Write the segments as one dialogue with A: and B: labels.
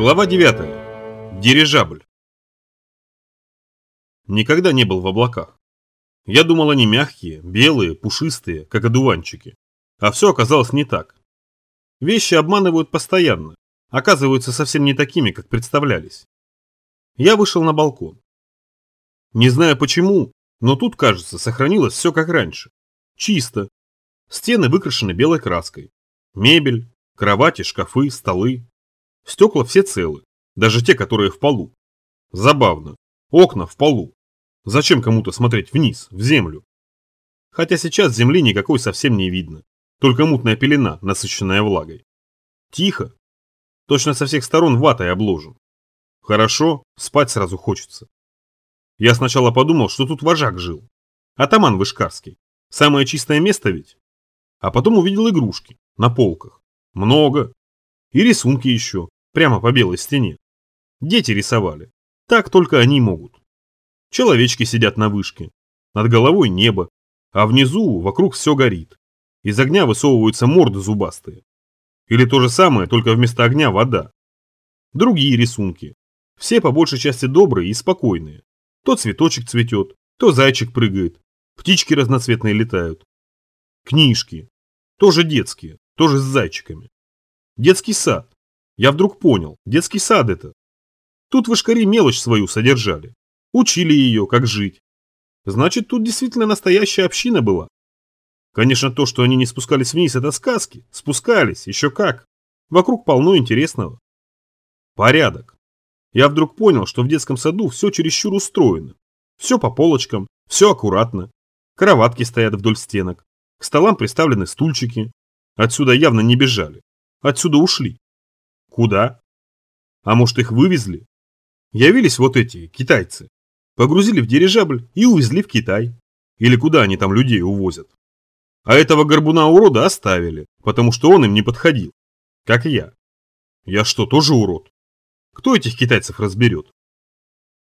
A: Глава 9. Дирижабль. Никогда не был в облаках. Я думал, они мягкие, белые, пушистые, как одуванчики. А все оказалось не так. Вещи обманывают постоянно, оказываются совсем не такими, как представлялись. Я вышел на балкон. Не знаю почему, но тут, кажется, сохранилось все как раньше. Чисто. Стены выкрашены белой краской. Мебель, кровати, шкафы, столы. Стекла все целы, даже те, которые в полу. Забавно. Окна в полу. Зачем кому-то смотреть вниз, в землю? Хотя сейчас земли никакой совсем не видно. Только мутная пелена, насыщенная влагой. Тихо. Точно со всех сторон ватой обложен. Хорошо, спать сразу хочется. Я сначала подумал, что тут вожак жил. Атаман Вышкарский. Самое чистое место ведь. А потом увидел игрушки на полках. Много. И рисунки еще, прямо по белой стене. Дети рисовали. Так только они могут. Человечки сидят на вышке. Над головой небо. А внизу вокруг все горит. Из огня высовываются морды зубастые. Или то же самое, только вместо огня вода. Другие рисунки. Все по большей части добрые и спокойные. То цветочек цветет, то зайчик прыгает, птички разноцветные летают. Книжки. Тоже детские, тоже с зайчиками. Детский сад. Я вдруг понял, детский сад это. Тут вышкари мелочь свою содержали. Учили ее, как жить. Значит, тут действительно настоящая община была. Конечно, то, что они не спускались вниз, это сказки. Спускались, еще как. Вокруг полно интересного. Порядок я вдруг понял, что в детском саду все чересчур устроено. Все по полочкам, все аккуратно. Кроватки стоят вдоль стенок. К столам приставлены стульчики. Отсюда явно не бежали. Отсюда ушли. Куда? А может их вывезли? Явились вот эти, китайцы. Погрузили в дирижабль и увезли в Китай. Или куда они там людей увозят. А этого горбуна-урода оставили, потому что он им не подходил. Как и я. Я что, тоже урод? Кто этих китайцев разберет?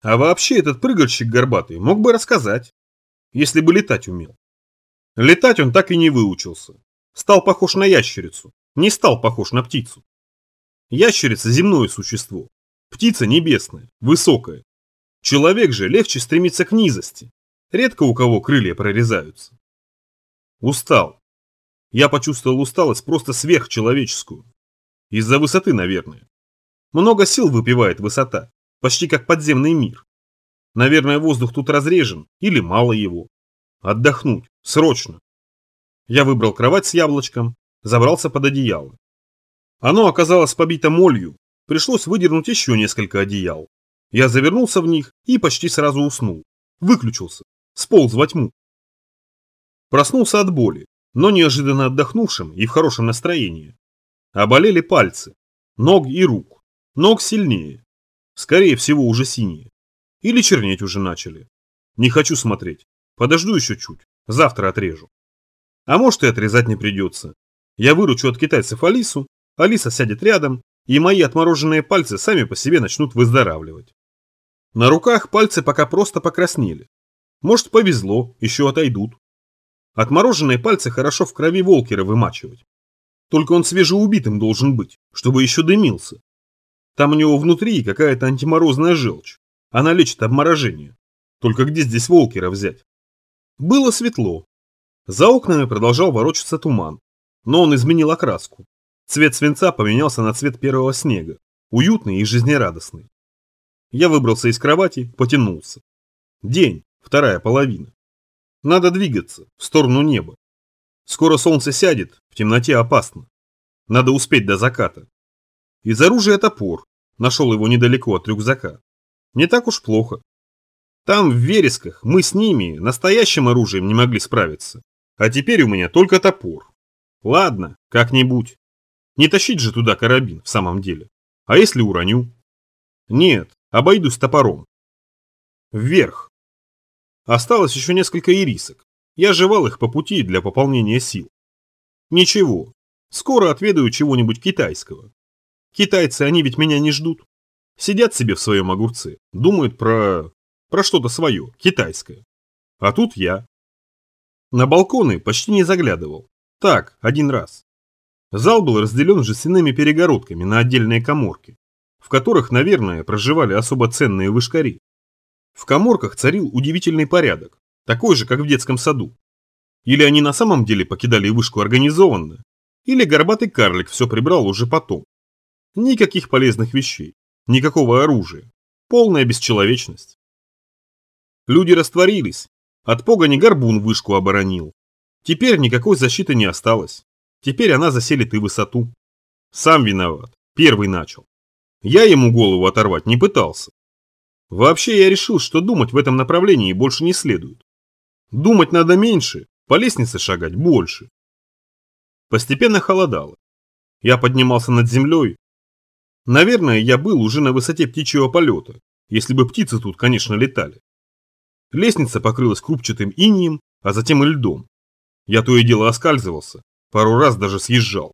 A: А вообще этот прыгальщик горбатый мог бы рассказать, если бы летать умел. Летать он так и не выучился. Стал похож на ящерицу, не стал похож на птицу. Ящерица – земное существо, птица небесная, высокая. Человек же легче стремится к низости. Редко у кого крылья прорезаются. Устал. Я почувствовал усталость просто сверхчеловеческую. Из-за высоты, наверное. Много сил выпивает высота, почти как подземный мир. Наверное, воздух тут разрежен или мало его. Отдохнуть, срочно. Я выбрал кровать с яблочком, забрался под одеяло. Оно оказалось побито молью, пришлось выдернуть еще несколько одеял. Я завернулся в них и почти сразу уснул. Выключился, сполз во тьму. Проснулся от боли, но неожиданно отдохнувшим и в хорошем настроении. Оболели пальцы, ног и рук. Ног сильнее. Скорее всего, уже синие. Или чернеть уже начали. Не хочу смотреть. Подожду еще чуть. Завтра отрежу. А может и отрезать не придется. Я выручу от китайцев Алису, Алиса сядет рядом, и мои отмороженные пальцы сами по себе начнут выздоравливать. На руках пальцы пока просто покраснели. Может повезло, еще отойдут. Отмороженные пальцы хорошо в крови волкера вымачивать. Только он свежеубитым должен быть, чтобы еще дымился. Там у него внутри какая-то антиморозная желчь. Она лечит обморожение. Только где здесь Волкера взять? Было светло. За окнами продолжал ворочаться туман. Но он изменил окраску. Цвет свинца поменялся на цвет первого снега. Уютный и жизнерадостный. Я выбрался из кровати, потянулся. День, вторая половина. Надо двигаться, в сторону неба. Скоро солнце сядет, в темноте опасно. Надо успеть до заката. Из оружия топор. Нашел его недалеко от рюкзака. Не так уж плохо. Там, в вересках, мы с ними настоящим оружием не могли справиться. А теперь у меня только топор. Ладно, как-нибудь. Не тащить же туда карабин, в самом деле. А если уроню? Нет, обойдусь топором. Вверх. Осталось еще несколько ирисок. Я жевал их по пути для пополнения сил. Ничего, скоро отведаю чего-нибудь китайского. Китайцы, они ведь меня не ждут. Сидят себе в своем огурце, думают про... про что-то свое, китайское. А тут я. На балконы почти не заглядывал. Так, один раз. Зал был разделен жестяными перегородками на отдельные коморки. в которых, наверное, проживали особо ценные вышкари. В коморках царил удивительный порядок, такой же, как в детском саду. Или они на самом деле покидали вышку организованно, или горбатый карлик все прибрал уже потом. Никаких полезных вещей, никакого оружия, полная бесчеловечность. Люди растворились, от погони горбун вышку оборонил. Теперь никакой защиты не осталось, теперь она заселит и высоту. Сам виноват, первый начал. Я ему голову оторвать не пытался. Вообще я решил, что думать в этом направлении больше не следует. Думать надо меньше, по лестнице шагать больше. Постепенно холодало. Я поднимался над землей. Наверное, я был уже на высоте птичьего полета, если бы птицы тут, конечно, летали. Лестница покрылась крупчатым инием, а затем и льдом. Я то и дело оскальзывался, пару раз даже съезжал.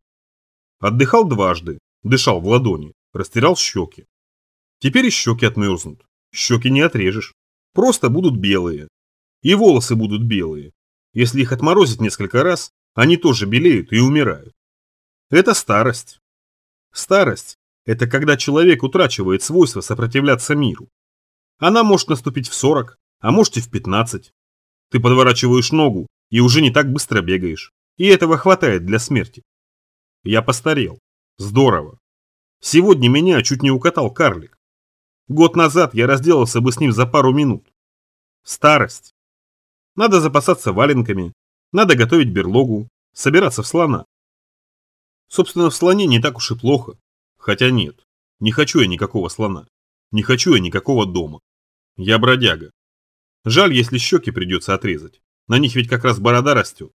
A: Отдыхал дважды, дышал в ладони, растирал щеки. Теперь и щеки отмерзнут. Щеки не отрежешь. Просто будут белые. И волосы будут белые. Если их отморозить несколько раз, они тоже белеют и умирают. Это старость. Старость – это когда человек утрачивает свойство сопротивляться миру. Она может наступить в 40, а может и в 15. Ты подворачиваешь ногу и уже не так быстро бегаешь. И этого хватает для смерти. Я постарел. Здорово. Сегодня меня чуть не укатал карлик. Год назад я разделался бы с ним за пару минут. Старость. Надо запасаться валенками, надо готовить берлогу, собираться в слона. Собственно, в слоне не так уж и плохо. Хотя нет, не хочу я никакого слона. Не хочу я никакого дома. Я бродяга. Жаль, если щеки придется отрезать. На них ведь как раз борода растет.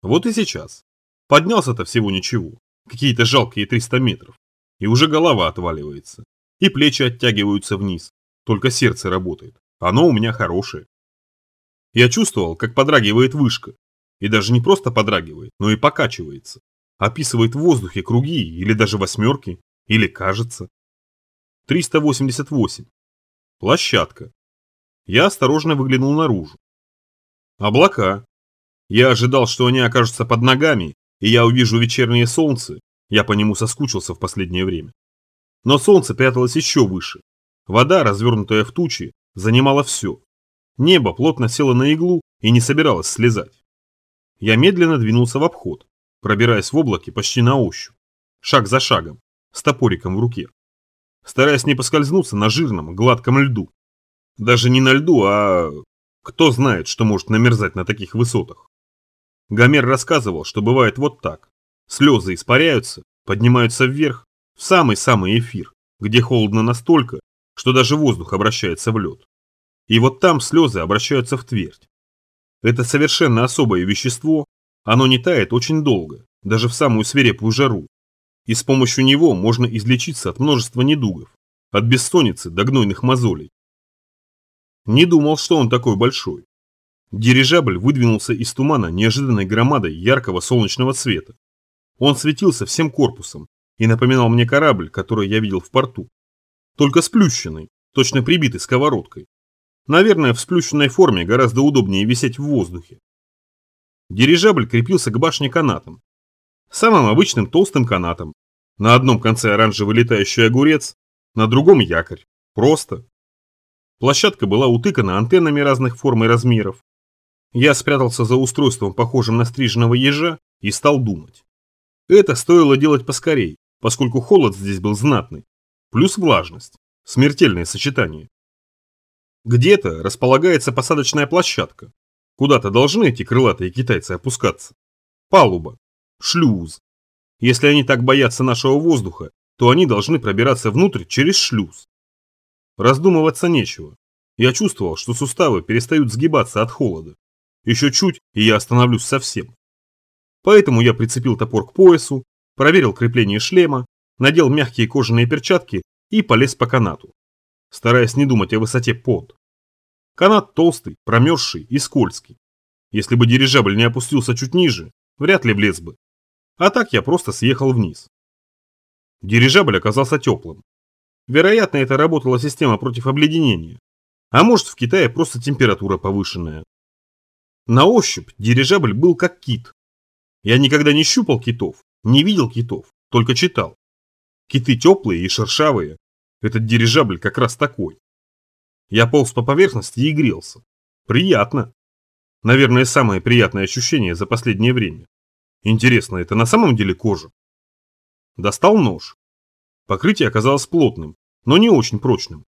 A: Вот и сейчас. Поднялся-то всего ничего. Какие-то жалкие 300 метров и уже голова отваливается. И плечи оттягиваются вниз. Только сердце работает. Оно у меня хорошее. Я чувствовал, как подрагивает вышка. И даже не просто подрагивает, но и покачивается. Описывает в воздухе круги или даже восьмерки. Или кажется. 388. Площадка. Я осторожно выглянул наружу. Облака. Я ожидал, что они окажутся под ногами, и я увижу вечернее солнце, я по нему соскучился в последнее время. Но солнце пряталось еще выше. Вода, развернутая в тучи, занимала все. Небо плотно село на иглу и не собиралось слезать. Я медленно двинулся в обход, пробираясь в облаке почти на ощупь, шаг за шагом, с топориком в руке, стараясь не поскользнуться на жирном, гладком льду. Даже не на льду, а кто знает, что может намерзать на таких высотах. Гомер рассказывал, что бывает вот так. Слезы испаряются, поднимаются вверх, в самый-самый эфир, где холодно настолько, что даже воздух обращается в лед. И вот там слезы обращаются в твердь. Это совершенно особое вещество, оно не тает очень долго, даже в самую свирепую жару. И с помощью него можно излечиться от множества недугов, от бессонницы до гнойных мозолей. Не думал, что он такой большой. Дирижабль выдвинулся из тумана неожиданной громадой яркого солнечного света. Он светился всем корпусом и напоминал мне корабль, который я видел в порту. Только сплющенный, точно прибитый сковородкой. Наверное, в сплющенной форме гораздо удобнее висеть в воздухе. Дирижабль крепился к башне канатом. Самым обычным толстым канатом. На одном конце оранжевый летающий огурец, на другом якорь. Просто. Площадка была утыкана антеннами разных форм и размеров. Я спрятался за устройством, похожим на стриженного ежа, и стал думать. Это стоило делать поскорей, поскольку холод здесь был знатный. Плюс влажность. Смертельное сочетание. Где-то располагается посадочная площадка. Куда-то должны эти крылатые китайцы опускаться. Палуба. Шлюз. Если они так боятся нашего воздуха, то они должны пробираться внутрь через шлюз. Раздумываться нечего. Я чувствовал, что суставы перестают сгибаться от холода. Еще чуть, и я остановлюсь совсем. Поэтому я прицепил топор к поясу, проверил крепление шлема, надел мягкие кожаные перчатки и полез по канату, стараясь не думать о высоте под. Канат толстый, промерзший и скользкий. Если бы дирижабль не опустился чуть ниже, вряд ли влез бы. А так я просто съехал вниз. Дирижабль оказался теплым. Вероятно, это работала система против обледенения. А может, в Китае просто температура повышенная. На ощупь дирижабль был как кит, я никогда не щупал китов, не видел китов, только читал. Киты теплые и шершавые. Этот дирижабль как раз такой. Я полз по поверхности и грелся. Приятно. Наверное, самое приятное ощущение за последнее время. Интересно, это на самом деле кожа? Достал нож. Покрытие оказалось плотным, но не очень прочным.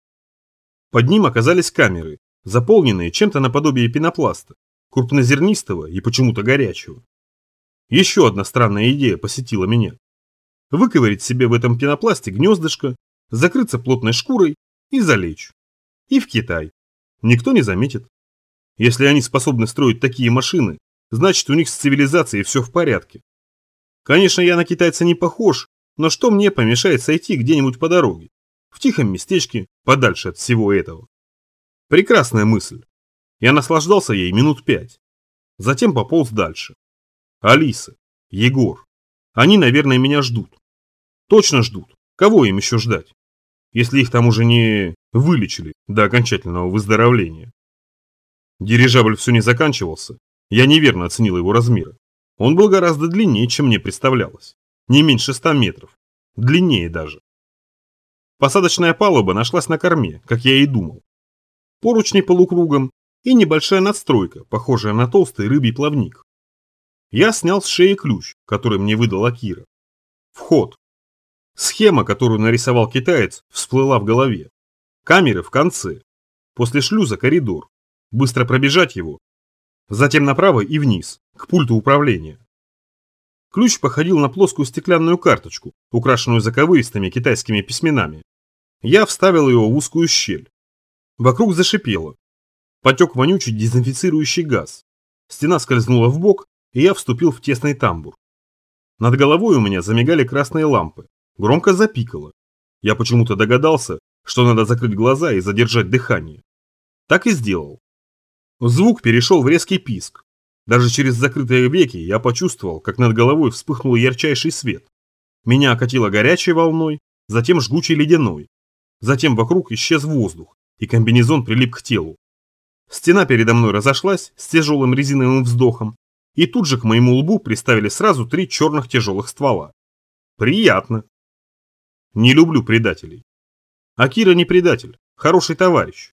A: Под ним оказались камеры, заполненные чем-то наподобие пенопласта, крупнозернистого и почему-то горячего. Еще одна странная идея посетила меня. Выковырить себе в этом пенопласте гнездышко, закрыться плотной шкурой и залечь. И в Китай. Никто не заметит. Если они способны строить такие машины, значит у них с цивилизацией все в порядке. Конечно, я на китайца не похож, но что мне помешает сойти где-нибудь по дороге? В тихом местечке, подальше от всего этого. Прекрасная мысль. Я наслаждался ей минут пять. Затем пополз дальше. Алиса, Егор. Они, наверное, меня ждут. Точно ждут. Кого им еще ждать? Если их там уже не вылечили до окончательного выздоровления. Дирижабль все не заканчивался. Я неверно оценил его размеры. Он был гораздо длиннее, чем мне представлялось. Не меньше ста метров. Длиннее даже. Посадочная палуба нашлась на корме, как я и думал. Поручни полукругом и небольшая надстройка, похожая на толстый рыбий плавник. Я снял с шеи ключ, который мне выдала Кира. Вход. Схема, которую нарисовал китаец, всплыла в голове. Камеры в конце. После шлюза коридор быстро пробежать его, затем направо и вниз, к пульту управления. Ключ походил на плоскую стеклянную карточку, украшенную заковыристыми китайскими письменами. Я вставил ее в узкую щель. Вокруг зашипело. Потек вонючий дезинфицирующий газ. Стена скользнула в бок, и я вступил в тесный тамбур. Над головой у меня замигали красные лампы. Громко запикало. Я почему-то догадался, что надо закрыть глаза и задержать дыхание. Так и сделал. Звук перешел в резкий писк. Даже через закрытые веки я почувствовал, как над головой вспыхнул ярчайший свет. Меня окатило горячей волной, затем жгучей ледяной. Затем вокруг исчез воздух, и комбинезон прилип к телу. Стена передо мной разошлась с тяжелым резиновым вздохом, и тут же к моему лбу приставили сразу три черных тяжелых ствола. Приятно. Не люблю предателей. Акира не предатель, хороший товарищ.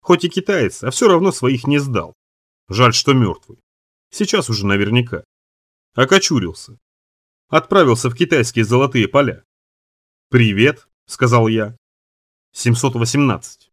A: Хоть и китаец, а все равно своих не сдал. Жаль, что мертвый. Сейчас уже наверняка. Окочурился. Отправился в китайские золотые поля. «Привет», — сказал я. 718.